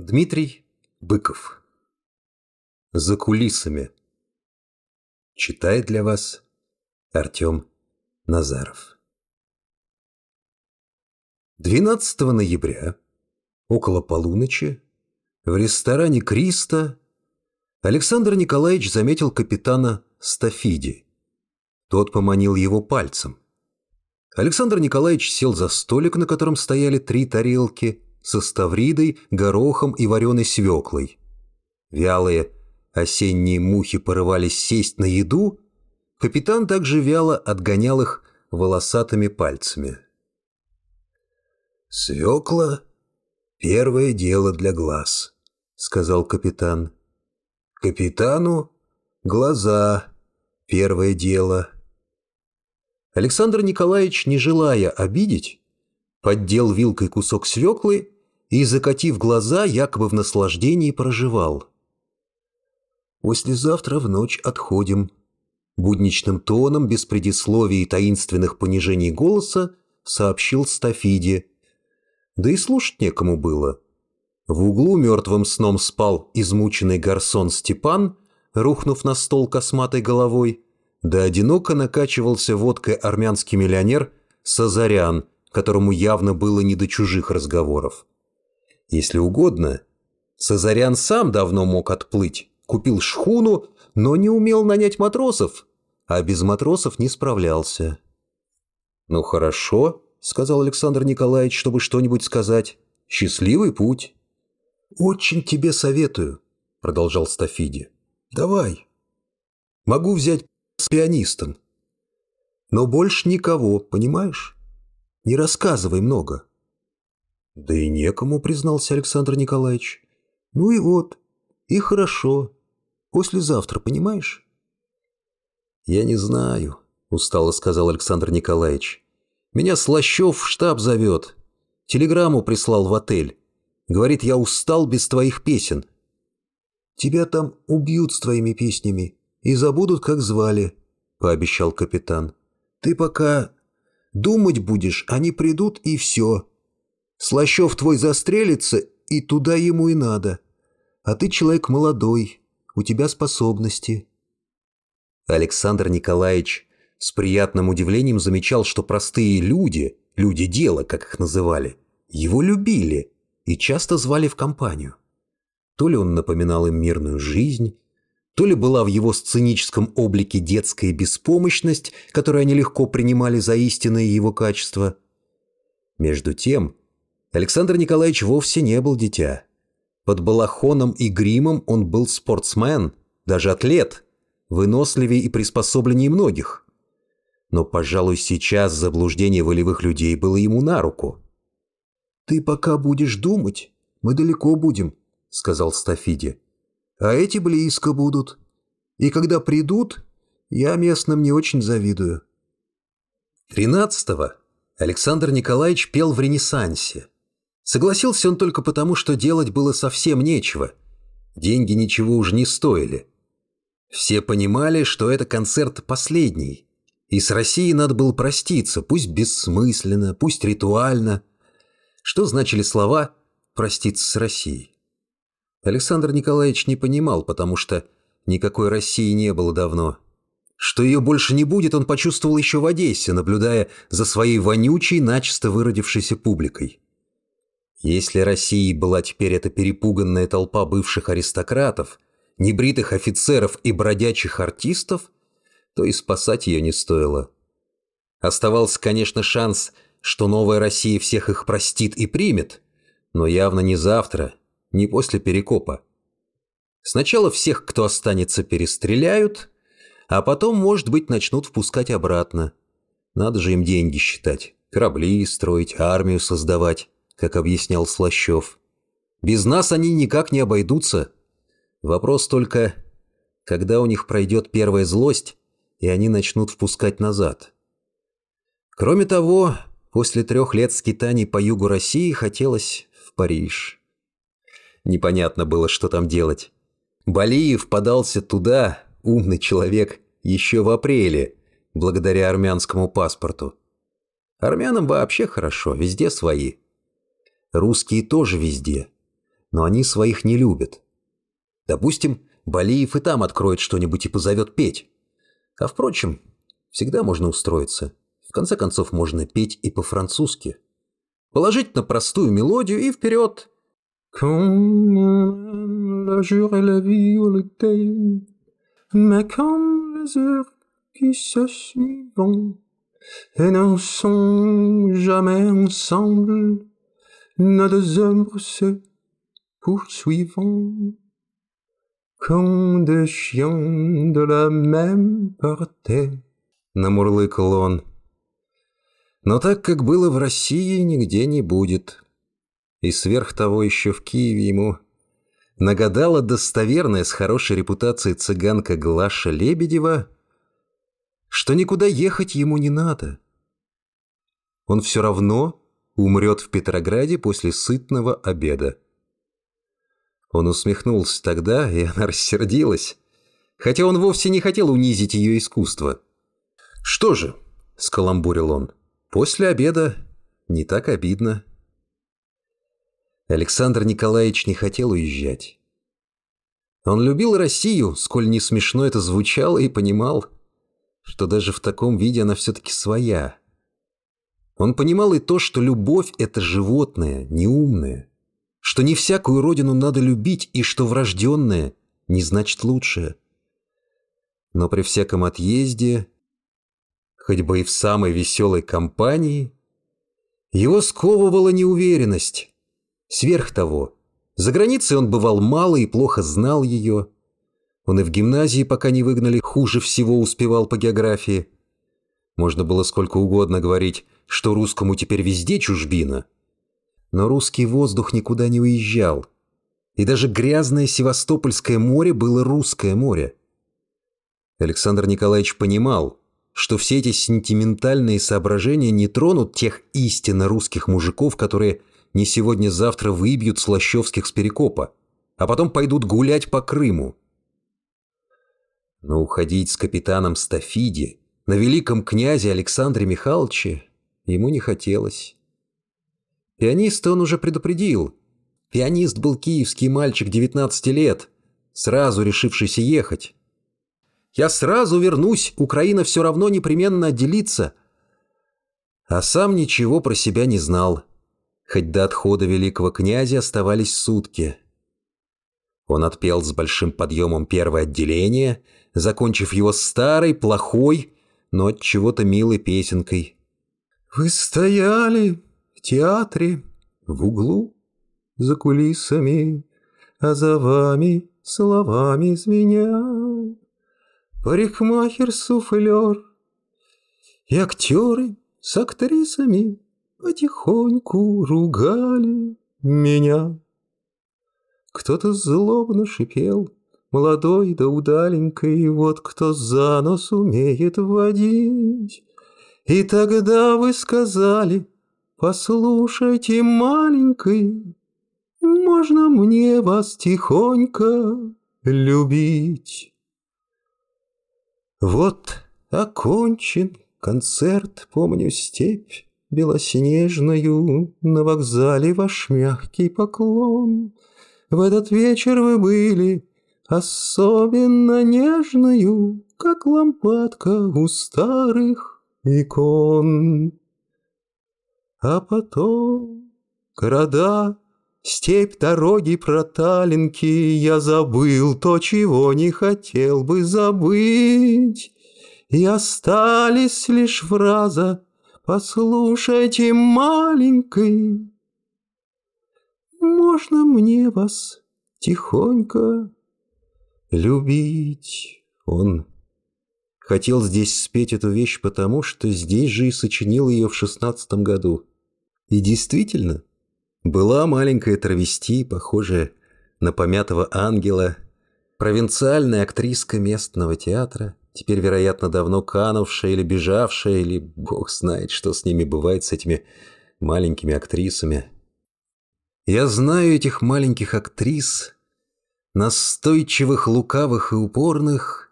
Дмитрий Быков. За кулисами. Читает для вас Артем Назаров. 12 ноября, около полуночи, в ресторане «Криста» Александр Николаевич заметил капитана Стафиди. Тот поманил его пальцем. Александр Николаевич сел за столик, на котором стояли три тарелки со ставридой, горохом и вареной свеклой. Вялые осенние мухи порывались сесть на еду, капитан также вяло отгонял их волосатыми пальцами. «Свекла — первое дело для глаз», — сказал капитан. «Капитану — глаза — первое дело». Александр Николаевич, не желая обидеть, поддел вилкой кусок свеклы и, закатив глаза, якобы в наслаждении проживал. «Послезавтра в ночь отходим». Будничным тоном, без предисловий и таинственных понижений голоса, сообщил Стафиде. Да и слушать некому было. В углу мертвым сном спал измученный гарсон Степан, рухнув на стол косматой головой, да одиноко накачивался водкой армянский миллионер Сазарян, которому явно было не до чужих разговоров. Если угодно, Сазарян сам давно мог отплыть, купил шхуну, но не умел нанять матросов, а без матросов не справлялся. «Ну хорошо», — сказал Александр Николаевич, чтобы что-нибудь сказать. «Счастливый путь». «Очень тебе советую», — продолжал Стафиди. «Давай. Могу взять с пианистом. Но больше никого, понимаешь? Не рассказывай много». «Да и некому», — признался Александр Николаевич. «Ну и вот. И хорошо. Послезавтра, понимаешь?» «Я не знаю», — устало сказал Александр Николаевич. «Меня Слащев в штаб зовет. Телеграмму прислал в отель. Говорит, я устал без твоих песен». «Тебя там убьют с твоими песнями и забудут, как звали», — пообещал капитан. «Ты пока думать будешь, они придут и все. Слащев твой застрелится, и туда ему и надо. А ты человек молодой, у тебя способности». Александр Николаевич с приятным удивлением замечал, что простые люди, люди дела, как их называли, его любили и часто звали в компанию. То ли он напоминал им мирную жизнь, то ли была в его сценическом облике детская беспомощность, которую они легко принимали за истинное его качество. Между тем, Александр Николаевич вовсе не был дитя. Под балахоном и гримом он был спортсмен, даже атлет, выносливее и приспособленнее многих. Но, пожалуй, сейчас заблуждение волевых людей было ему на руку. «Ты пока будешь думать, мы далеко будем», — сказал Стафиди. «А эти близко будут. И когда придут, я местным не очень завидую». Тринадцатого Александр Николаевич пел в Ренессансе. Согласился он только потому, что делать было совсем нечего. Деньги ничего уже не стоили. Все понимали, что это концерт последний, и с Россией надо было проститься, пусть бессмысленно, пусть ритуально. Что значили слова «проститься с Россией»? Александр Николаевич не понимал, потому что никакой России не было давно. Что ее больше не будет, он почувствовал еще в Одессе, наблюдая за своей вонючей, начисто выродившейся публикой. Если Россией была теперь эта перепуганная толпа бывших аристократов – небритых офицеров и бродячих артистов, то и спасать ее не стоило. Оставался, конечно, шанс, что новая Россия всех их простит и примет, но явно не завтра, не после Перекопа. Сначала всех, кто останется, перестреляют, а потом, может быть, начнут впускать обратно. Надо же им деньги считать, корабли строить, армию создавать, как объяснял Слащев. Без нас они никак не обойдутся, Вопрос только, когда у них пройдет первая злость, и они начнут впускать назад. Кроме того, после трех лет скитаний по югу России хотелось в Париж. Непонятно было, что там делать. Балиев подался туда, умный человек, еще в апреле, благодаря армянскому паспорту. Армянам вообще хорошо, везде свои. Русские тоже везде. но они своих не любят. Допустим, Балиев и там откроет что-нибудь и позовет петь. А впрочем, всегда можно устроиться. В конце концов, можно петь и по-французски. Положить на простую мелодию и вперед. Et ne sont jamais ensemble, nos deux ombres se poursuivant, comme des chiens de la même partie. Намурлыкал он. Но так, как было в России, нигде не будет. И сверх того еще в Киеве ему нагадала достоверная с хорошей репутацией цыганка Глаша Лебедева, что никуда ехать ему не надо. Он все равно умрет в Петрограде после сытного обеда. Он усмехнулся тогда, и она рассердилась, хотя он вовсе не хотел унизить ее искусство. «Что же?» — скаламбурил он. «После обеда не так обидно». Александр Николаевич не хотел уезжать. Он любил Россию, сколь не смешно это звучало, и понимал, что даже в таком виде она все-таки своя. Он понимал и то, что любовь — это животное, неумное, что не всякую родину надо любить, и что врожденное не значит лучшее. Но при всяком отъезде, хоть бы и в самой веселой компании, его сковывала неуверенность, Сверх того, за границей он бывал мало и плохо знал ее. Он и в гимназии, пока не выгнали, хуже всего успевал по географии. Можно было сколько угодно говорить, что русскому теперь везде чужбина. Но русский воздух никуда не уезжал. И даже грязное Севастопольское море было русское море. Александр Николаевич понимал, что все эти сентиментальные соображения не тронут тех истинно русских мужиков, которые не сегодня-завтра выбьют Слащевских с Перекопа, а потом пойдут гулять по Крыму. Но уходить с капитаном Стафиди на великом князе Александре Михайловиче ему не хотелось. Пианиста он уже предупредил. Пианист был киевский мальчик 19 лет, сразу решившийся ехать. «Я сразу вернусь, Украина все равно непременно отделится». А сам ничего про себя не знал хоть до отхода великого князя оставались сутки. Он отпел с большим подъемом первое отделение, закончив его старой, плохой, но от чего-то милой песенкой. «Вы стояли в театре в углу за кулисами, а за вами словами звеня. Парикмахер-суфлер и актеры с актрисами потихоньку ругали меня. Кто-то злобно шипел, молодой да удаленькой, вот кто за нос умеет водить. И тогда вы сказали, послушайте, маленький, можно мне вас тихонько любить. Вот окончен концерт, помню степь, белоснежную На вокзале ваш мягкий поклон. В этот вечер вы были особенно нежную, Как лампадка у старых икон. А потом города, степь, дороги, проталинки, Я забыл то, чего не хотел бы забыть, И остались лишь фраза Послушайте, маленький, Можно мне вас тихонько любить? Он хотел здесь спеть эту вещь потому, что здесь же и сочинил ее в шестнадцатом году. И действительно, была маленькая травести, похожая на помятого ангела, провинциальная актриска местного театра, теперь, вероятно, давно канувшая или бежавшая, или бог знает, что с ними бывает, с этими маленькими актрисами. Я знаю этих маленьких актрис, настойчивых, лукавых и упорных,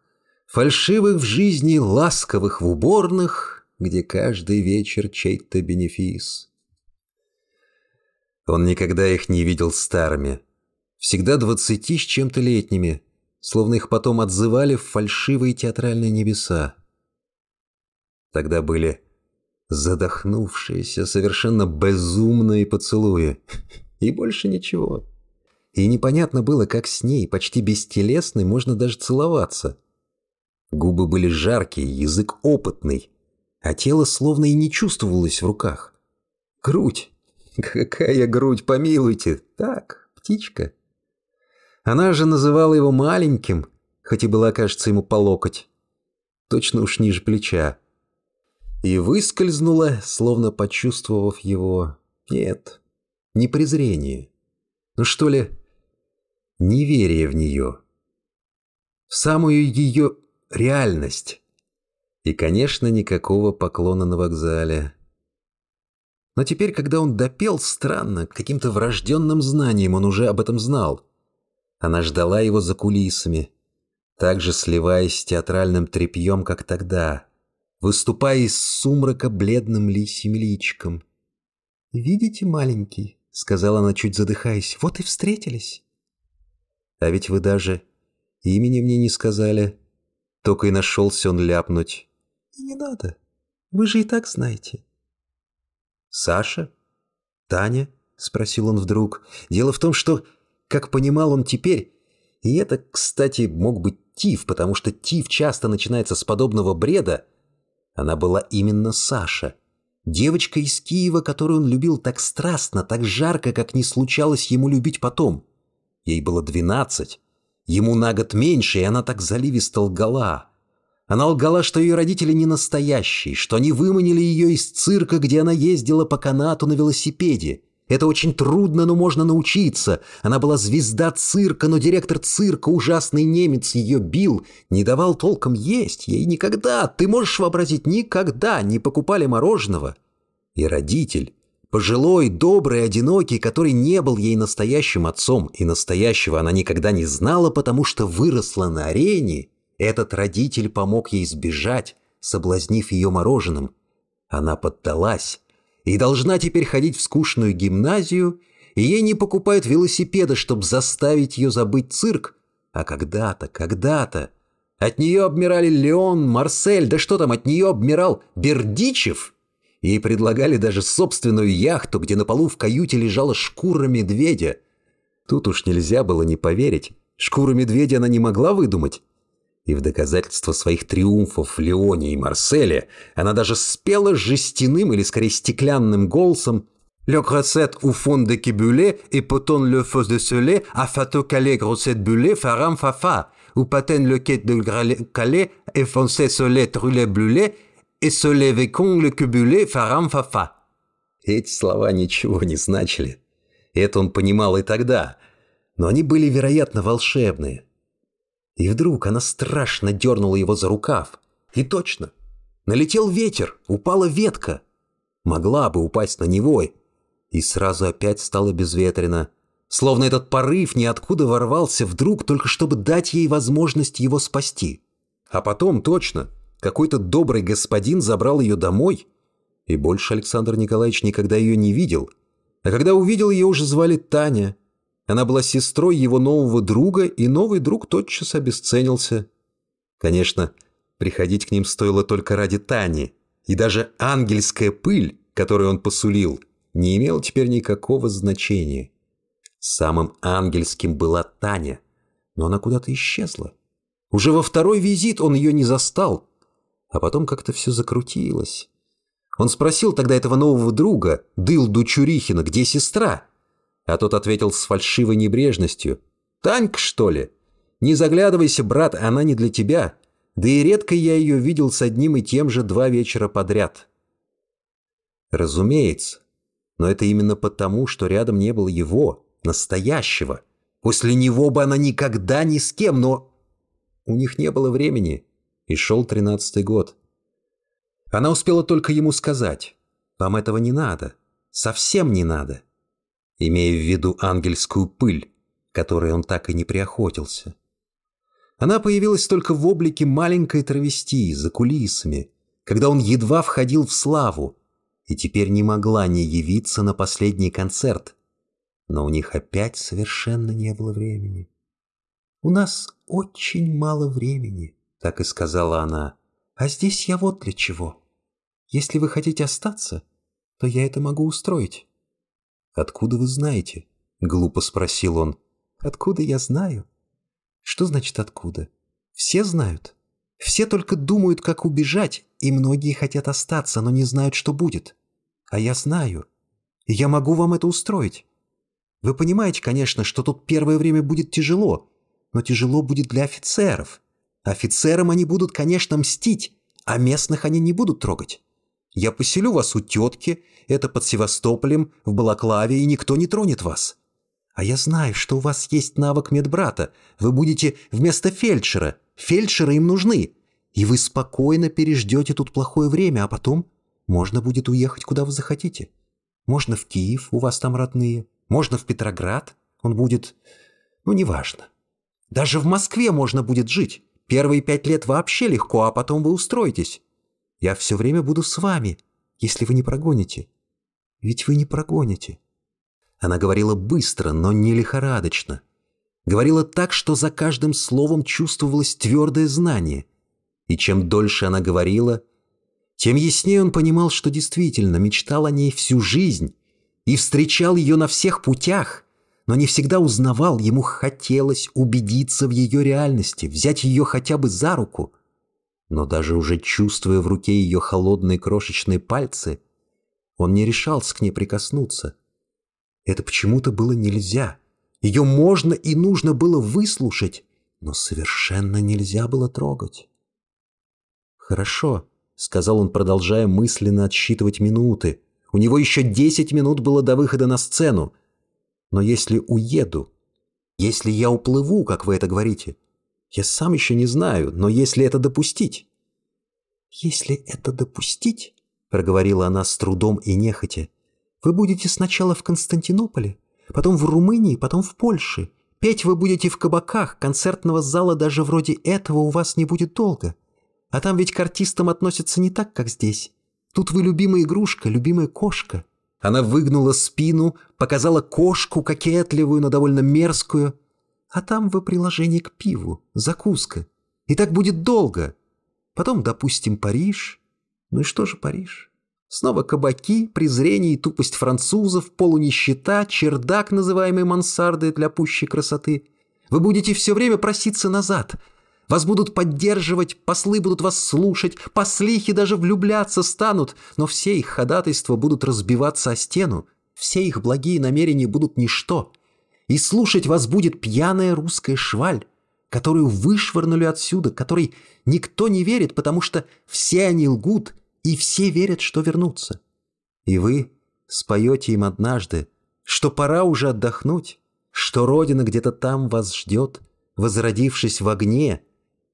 фальшивых в жизни, ласковых в уборных, где каждый вечер чей-то бенефис. Он никогда их не видел старыми, всегда двадцати с чем-то летними, словно их потом отзывали в фальшивые театральные небеса. Тогда были задохнувшиеся, совершенно безумные поцелуи. И больше ничего. И непонятно было, как с ней, почти бестелесной, можно даже целоваться. Губы были жаркие, язык опытный, а тело словно и не чувствовалось в руках. Грудь. Какая грудь, помилуйте. Так, птичка. Она же называла его маленьким, хоть и была, кажется, ему по локоть. Точно уж ниже плеча. И выскользнула, словно почувствовав его... Нет, не презрение. Ну что ли, неверие в нее. В самую ее реальность. И, конечно, никакого поклона на вокзале. Но теперь, когда он допел, странно, каким-то врожденным знанием он уже об этом знал. Она ждала его за кулисами, также сливаясь с театральным тряпьем, как тогда, выступая из сумрака бледным лисьим личиком. «Видите, маленький?» — сказала она, чуть задыхаясь. «Вот и встретились». «А ведь вы даже имени мне не сказали». Только и нашелся он ляпнуть. «И не надо. Вы же и так знаете». «Саша? Таня?» — спросил он вдруг. «Дело в том, что как понимал он теперь, и это, кстати, мог быть Тиф, потому что Тиф часто начинается с подобного бреда, она была именно Саша. Девочка из Киева, которую он любил так страстно, так жарко, как не случалось ему любить потом. Ей было двенадцать. Ему на год меньше, и она так заливисто лгала. Она лгала, что ее родители не настоящие, что они выманили ее из цирка, где она ездила по канату на велосипеде, это очень трудно, но можно научиться. Она была звезда цирка, но директор цирка, ужасный немец, ее бил, не давал толком есть. Ей никогда, ты можешь вообразить, никогда не покупали мороженого. И родитель, пожилой, добрый, одинокий, который не был ей настоящим отцом, и настоящего она никогда не знала, потому что выросла на арене, этот родитель помог ей сбежать, соблазнив ее мороженым. Она поддалась и должна теперь ходить в скучную гимназию, и ей не покупают велосипеда, чтобы заставить ее забыть цирк. А когда-то, когда-то от нее обмирали Леон, Марсель, да что там, от нее обмирал Бердичев. Ей предлагали даже собственную яхту, где на полу в каюте лежала шкура медведя. Тут уж нельзя было не поверить. Шкуру медведя она не могла выдумать. И в доказательство своих триумфов в Леоне и Марселе она даже спела жестяным или скорее стеклянным голосом «Le grosset au fond de kibule et poton le faux de soleil a fato calé grosset bulé faram fafa ou paten le quai de calé et foncé soleil trulé blulé soleil vecon le кибуле faram fafa». Эти слова ничего не значили. Это он понимал и тогда. Но они были, вероятно, волшебные. И вдруг она страшно дернула его за рукав. И точно. Налетел ветер, упала ветка. Могла бы упасть на него. И сразу опять стало безветренно. Словно этот порыв ниоткуда ворвался вдруг, только чтобы дать ей возможность его спасти. А потом, точно, какой-то добрый господин забрал ее домой. И больше Александр Николаевич никогда ее не видел. А когда увидел, ее уже звали Таня – она была сестрой его нового друга, и новый друг тотчас обесценился. Конечно, приходить к ним стоило только ради Тани, и даже ангельская пыль, которую он посулил, не имела теперь никакого значения. Самым ангельским была Таня, но она куда-то исчезла. Уже во второй визит он ее не застал, а потом как-то все закрутилось. Он спросил тогда этого нового друга, Дылду Чурихина, где сестра? А тот ответил с фальшивой небрежностью. «Танька, что ли? Не заглядывайся, брат, она не для тебя. Да и редко я ее видел с одним и тем же два вечера подряд». Разумеется. Но это именно потому, что рядом не было его, настоящего. После него бы она никогда ни с кем, но... У них не было времени, и шел тринадцатый год. Она успела только ему сказать. «Вам этого не надо. Совсем не надо имея в виду ангельскую пыль, которой он так и не приохотился. Она появилась только в облике маленькой травести за кулисами, когда он едва входил в славу, и теперь не могла не явиться на последний концерт. Но у них опять совершенно не было времени. «У нас очень мало времени», — так и сказала она. «А здесь я вот для чего. Если вы хотите остаться, то я это могу устроить». «Откуда вы знаете?» — глупо спросил он. «Откуда я знаю?» «Что значит «откуда»? Все знают. Все только думают, как убежать, и многие хотят остаться, но не знают, что будет. А я знаю. И я могу вам это устроить. Вы понимаете, конечно, что тут первое время будет тяжело, но тяжело будет для офицеров. Офицерам они будут, конечно, мстить, а местных они не будут трогать. Я поселю вас у тетки, это под Севастополем, в Балаклаве, и никто не тронет вас. А я знаю, что у вас есть навык медбрата. Вы будете вместо фельдшера. Фельдшеры им нужны. И вы спокойно переждете тут плохое время, а потом можно будет уехать, куда вы захотите. Можно в Киев, у вас там родные. Можно в Петроград. Он будет... Ну, неважно. Даже в Москве можно будет жить. Первые пять лет вообще легко, а потом вы устроитесь. Я все время буду с вами, если вы не прогоните. Ведь вы не прогоните». Она говорила быстро, но не лихорадочно. Говорила так, что за каждым словом чувствовалось твердое знание. И чем дольше она говорила, тем яснее он понимал, что действительно мечтал о ней всю жизнь и встречал ее на всех путях, но не всегда узнавал, ему хотелось убедиться в ее реальности, взять ее хотя бы за руку. Но даже уже чувствуя в руке ее холодные крошечные пальцы, он не решался к ней прикоснуться. Это почему-то было нельзя. Ее можно и нужно было выслушать, но совершенно нельзя было трогать. «Хорошо», — сказал он, продолжая мысленно отсчитывать минуты. У него еще десять минут было до выхода на сцену. Но если уеду, если я уплыву, как вы это говорите, я сам еще не знаю, но если это допустить... «Если это допустить, — проговорила она с трудом и нехотя, — вы будете сначала в Константинополе, потом в Румынии, потом в Польше. Петь вы будете в кабаках, концертного зала даже вроде этого у вас не будет долго. А там ведь к артистам относятся не так, как здесь. Тут вы любимая игрушка, любимая кошка. Она выгнула спину, показала кошку, кокетливую, но довольно мерзкую. А там вы приложение к пиву, закуска. И так будет долго. Потом, допустим, Париж. Ну и что же Париж? Снова кабаки, презрение и тупость французов, полунищета, чердак, называемый мансардой для пущей красоты. Вы будете все время проситься назад — вас будут поддерживать, послы будут вас слушать, послихи даже влюбляться станут, но все их ходатайства будут разбиваться о стену, все их благие намерения будут ничто. И слушать вас будет пьяная русская шваль, которую вышвырнули отсюда, которой никто не верит, потому что все они лгут, и все верят, что вернутся. И вы споете им однажды, что пора уже отдохнуть, что Родина где-то там вас ждет, возродившись в огне,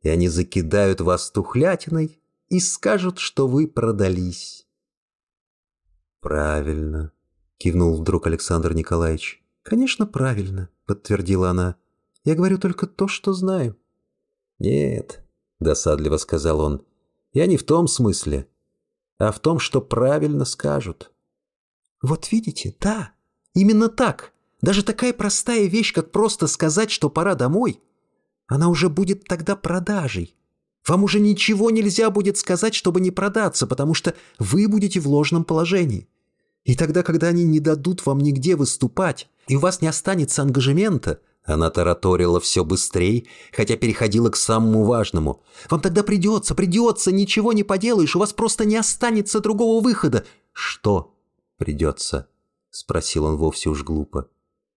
и они закидают вас тухлятиной и скажут, что вы продались. «Правильно», — кивнул вдруг Александр Николаевич. «Конечно, правильно», — подтвердила она. «Я говорю только то, что знаю». «Нет», — досадливо сказал он, — «я не в том смысле, а в том, что правильно скажут». «Вот видите, да, именно так. Даже такая простая вещь, как просто сказать, что пора домой — она уже будет тогда продажей. Вам уже ничего нельзя будет сказать, чтобы не продаться, потому что вы будете в ложном положении. И тогда, когда они не дадут вам нигде выступать, и у вас не останется ангажемента, она тараторила все быстрее, хотя переходила к самому важному. Вам тогда придется, придется, ничего не поделаешь, у вас просто не останется другого выхода. Что придется? Спросил он вовсе уж глупо.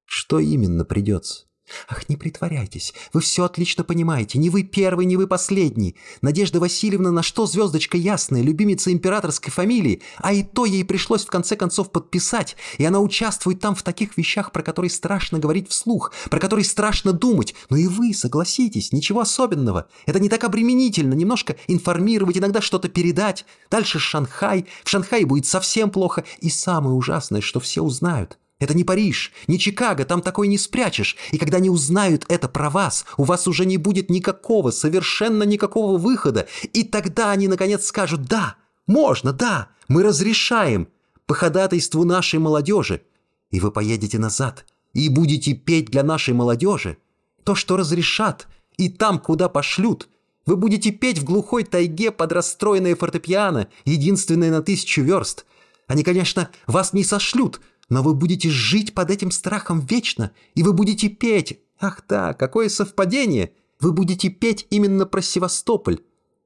Что именно придется? «Ах, не притворяйтесь. Вы все отлично понимаете. Не вы первый, не вы последний. Надежда Васильевна на что звездочка ясная, любимица императорской фамилии, а и то ей пришлось в конце концов подписать, и она участвует там в таких вещах, про которые страшно говорить вслух, про которые страшно думать. Но и вы, согласитесь, ничего особенного. Это не так обременительно, немножко информировать, иногда что-то передать. Дальше Шанхай. В Шанхае будет совсем плохо. И самое ужасное, что все узнают. Это не Париж, не Чикаго, там такой не спрячешь. И когда они узнают это про вас, у вас уже не будет никакого, совершенно никакого выхода. И тогда они наконец скажут «Да, можно, да, мы разрешаем» по ходатайству нашей молодежи. И вы поедете назад, и будете петь для нашей молодежи, то, что разрешат, и там, куда пошлют, вы будете петь в глухой тайге под расстроенное фортепиано, единственное на тысячу верст. Они, конечно, вас не сошлют, но вы будете жить под этим страхом вечно, и вы будете петь. Ах да, какое совпадение! Вы будете петь именно про Севастополь.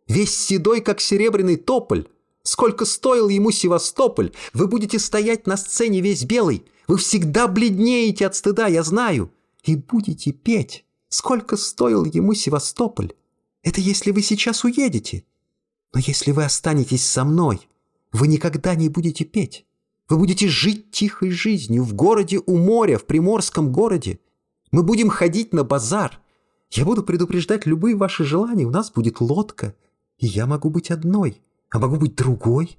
Весь седой, как серебряный тополь. Сколько стоил ему Севастополь? Вы будете стоять на сцене весь белый. Вы всегда бледнеете от стыда, я знаю. И будете петь. Сколько стоил ему Севастополь? Это если вы сейчас уедете. Но если вы останетесь со мной, вы никогда не будете петь. Вы будете жить тихой жизнью в городе у моря, в приморском городе. Мы будем ходить на базар. Я буду предупреждать любые ваши желания. У нас будет лодка. И я могу быть одной, а могу быть другой.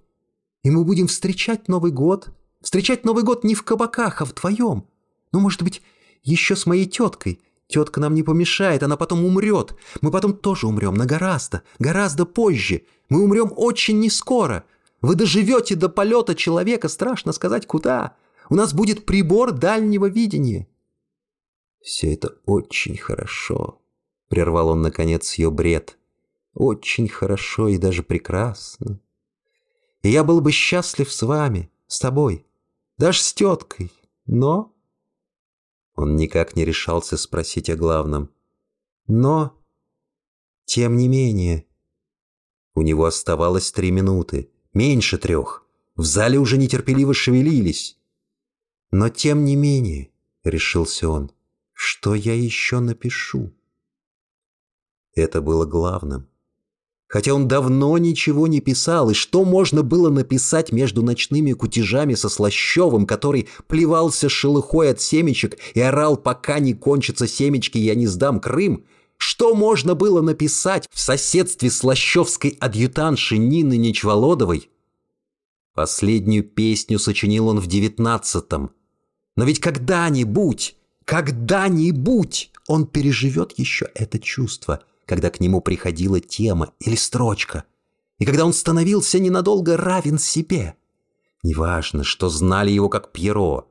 И мы будем встречать Новый год. Встречать Новый год не в кабаках, а вдвоем. Ну, может быть, еще с моей теткой. Тетка нам не помешает, она потом умрет. Мы потом тоже умрем, но гораздо, гораздо позже. Мы умрем очень нескоро. Вы доживете до полета человека, страшно сказать, куда. У нас будет прибор дальнего видения. Все это очень хорошо, прервал он, наконец, ее бред. Очень хорошо и даже прекрасно. И я был бы счастлив с вами, с тобой, даже с теткой, но... Он никак не решался спросить о главном. Но, тем не менее... У него оставалось три минуты меньше трех. В зале уже нетерпеливо шевелились. Но тем не менее, решился он, что я еще напишу? Это было главным. Хотя он давно ничего не писал, и что можно было написать между ночными кутежами со Слащевым, который плевался шелухой от семечек и орал, пока не кончатся семечки, я не сдам Крым — что можно было написать в соседстве с лощевской адъютаншей Нины Нечволодовой? Последнюю песню сочинил он в девятнадцатом. Но ведь когда-нибудь, когда-нибудь он переживет еще это чувство, когда к нему приходила тема или строчка, и когда он становился ненадолго равен себе. Неважно, что знали его как Пьеро,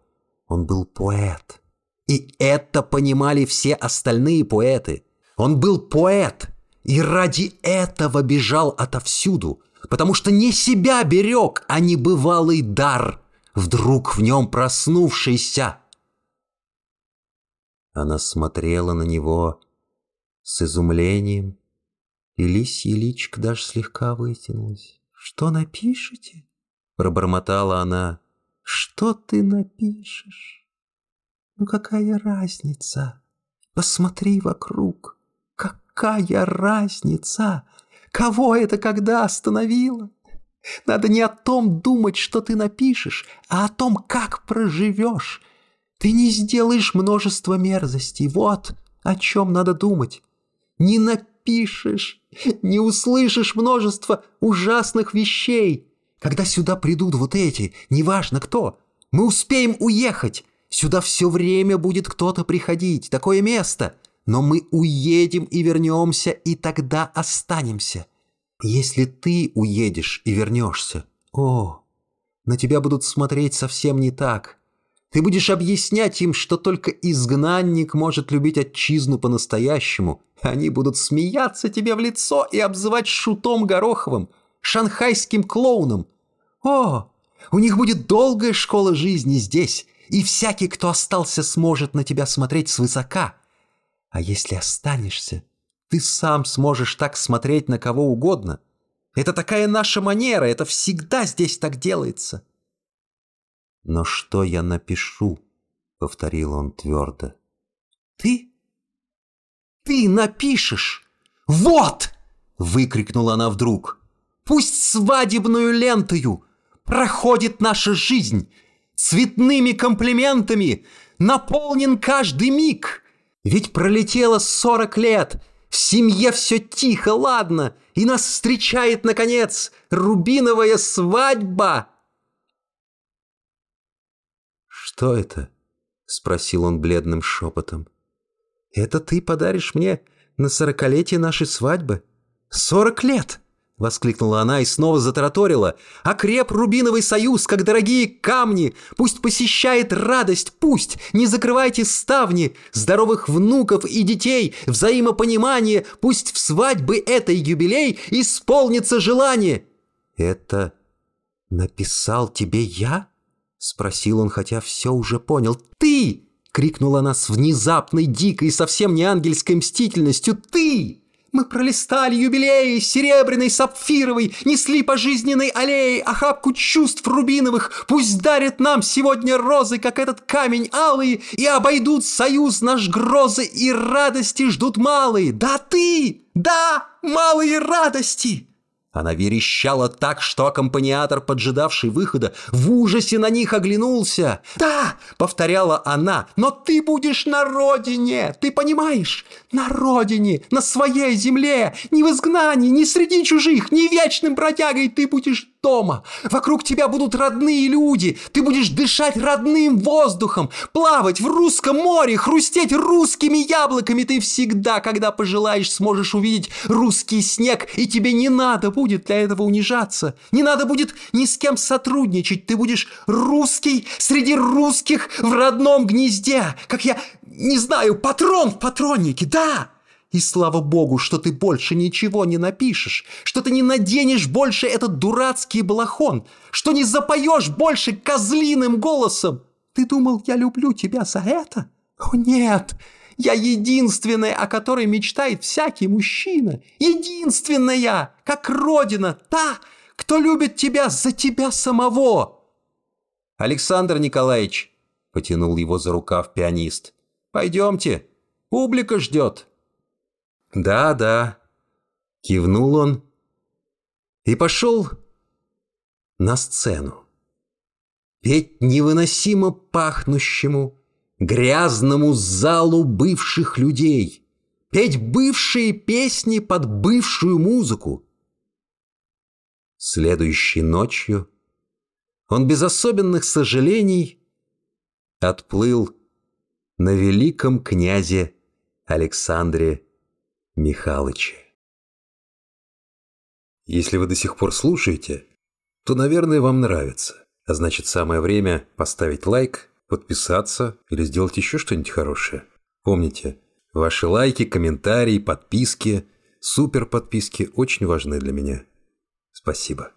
он был поэт. И это понимали все остальные поэты – он был поэт и ради этого бежал отовсюду, потому что не себя берег, а небывалый дар, вдруг в нем проснувшийся. Она смотрела на него с изумлением, и лисья личка даже слегка вытянулась. «Что напишете?» — пробормотала она. «Что ты напишешь? Ну какая разница? Посмотри вокруг какая разница? Кого это когда остановило? Надо не о том думать, что ты напишешь, а о том, как проживешь. Ты не сделаешь множество мерзостей. Вот о чем надо думать. Не напишешь, не услышишь множество ужасных вещей. Когда сюда придут вот эти, неважно кто, мы успеем уехать. Сюда все время будет кто-то приходить. Такое место — но мы уедем и вернемся, и тогда останемся. Если ты уедешь и вернешься, о, на тебя будут смотреть совсем не так. Ты будешь объяснять им, что только изгнанник может любить отчизну по-настоящему. Они будут смеяться тебе в лицо и обзывать шутом Гороховым, шанхайским клоуном. О, у них будет долгая школа жизни здесь, и всякий, кто остался, сможет на тебя смотреть свысока — а если останешься, ты сам сможешь так смотреть на кого угодно. Это такая наша манера, это всегда здесь так делается. Но что я напишу? Повторил он твердо. Ты? Ты напишешь? Вот! Выкрикнула она вдруг. Пусть свадебную лентою проходит наша жизнь, цветными комплиментами наполнен каждый миг — ведь пролетело сорок лет, в семье все тихо, ладно, и нас встречает, наконец, рубиновая свадьба!» «Что это?» — спросил он бледным шепотом. «Это ты подаришь мне на сорокалетие нашей свадьбы? Сорок лет! Воскликнула она и снова затараторила. «Окреп Рубиновый союз, как дорогие камни! Пусть посещает радость, пусть! Не закрывайте ставни! Здоровых внуков и детей, взаимопонимание! Пусть в свадьбы этой юбилей исполнится желание!» «Это написал тебе я?» Спросил он, хотя все уже понял. «Ты!» — крикнула она с внезапной, дикой, совсем не ангельской мстительностью. «Ты!» Мы пролистали юбилеи, серебряный, сапфировый, несли по жизненной аллее охапку чувств рубиновых. Пусть дарят нам сегодня розы, как этот камень алый, и обойдут союз наш грозы, и радости ждут малые. Да ты! Да, малые радости!» Она верещала так, что аккомпаниатор, поджидавший выхода, в ужасе на них оглянулся. «Да!» — повторяла она. «Но ты будешь на родине! Ты понимаешь? На родине! На своей земле! Не в изгнании, не среди чужих, не вечным бродягой ты будешь дома. Вокруг тебя будут родные люди. Ты будешь дышать родным воздухом, плавать в русском море, хрустеть русскими яблоками. Ты всегда, когда пожелаешь, сможешь увидеть русский снег, и тебе не надо для этого унижаться. Не надо будет ни с кем сотрудничать. Ты будешь русский среди русских в родном гнезде, как я, не знаю, патрон в патроннике, да!» И слава богу, что ты больше ничего не напишешь, что ты не наденешь больше этот дурацкий балахон, что не запоешь больше козлиным голосом. Ты думал, я люблю тебя за это? О, нет! Я единственная, о которой мечтает всякий мужчина. Единственная, как родина, та, кто любит тебя за тебя самого. Александр Николаевич, потянул его за рукав пианист, пойдемте, публика ждет. «Да, да», — кивнул он и пошел на сцену. Петь невыносимо пахнущему, грязному залу бывших людей, петь бывшие песни под бывшую музыку. Следующей ночью он без особенных сожалений отплыл на великом князе Александре Михалыче. Если вы до сих пор слушаете, то, наверное, вам нравится. А значит, самое время поставить лайк, подписаться или сделать еще что-нибудь хорошее. Помните, ваши лайки, комментарии, подписки, супер подписки очень важны для меня. Спасибо.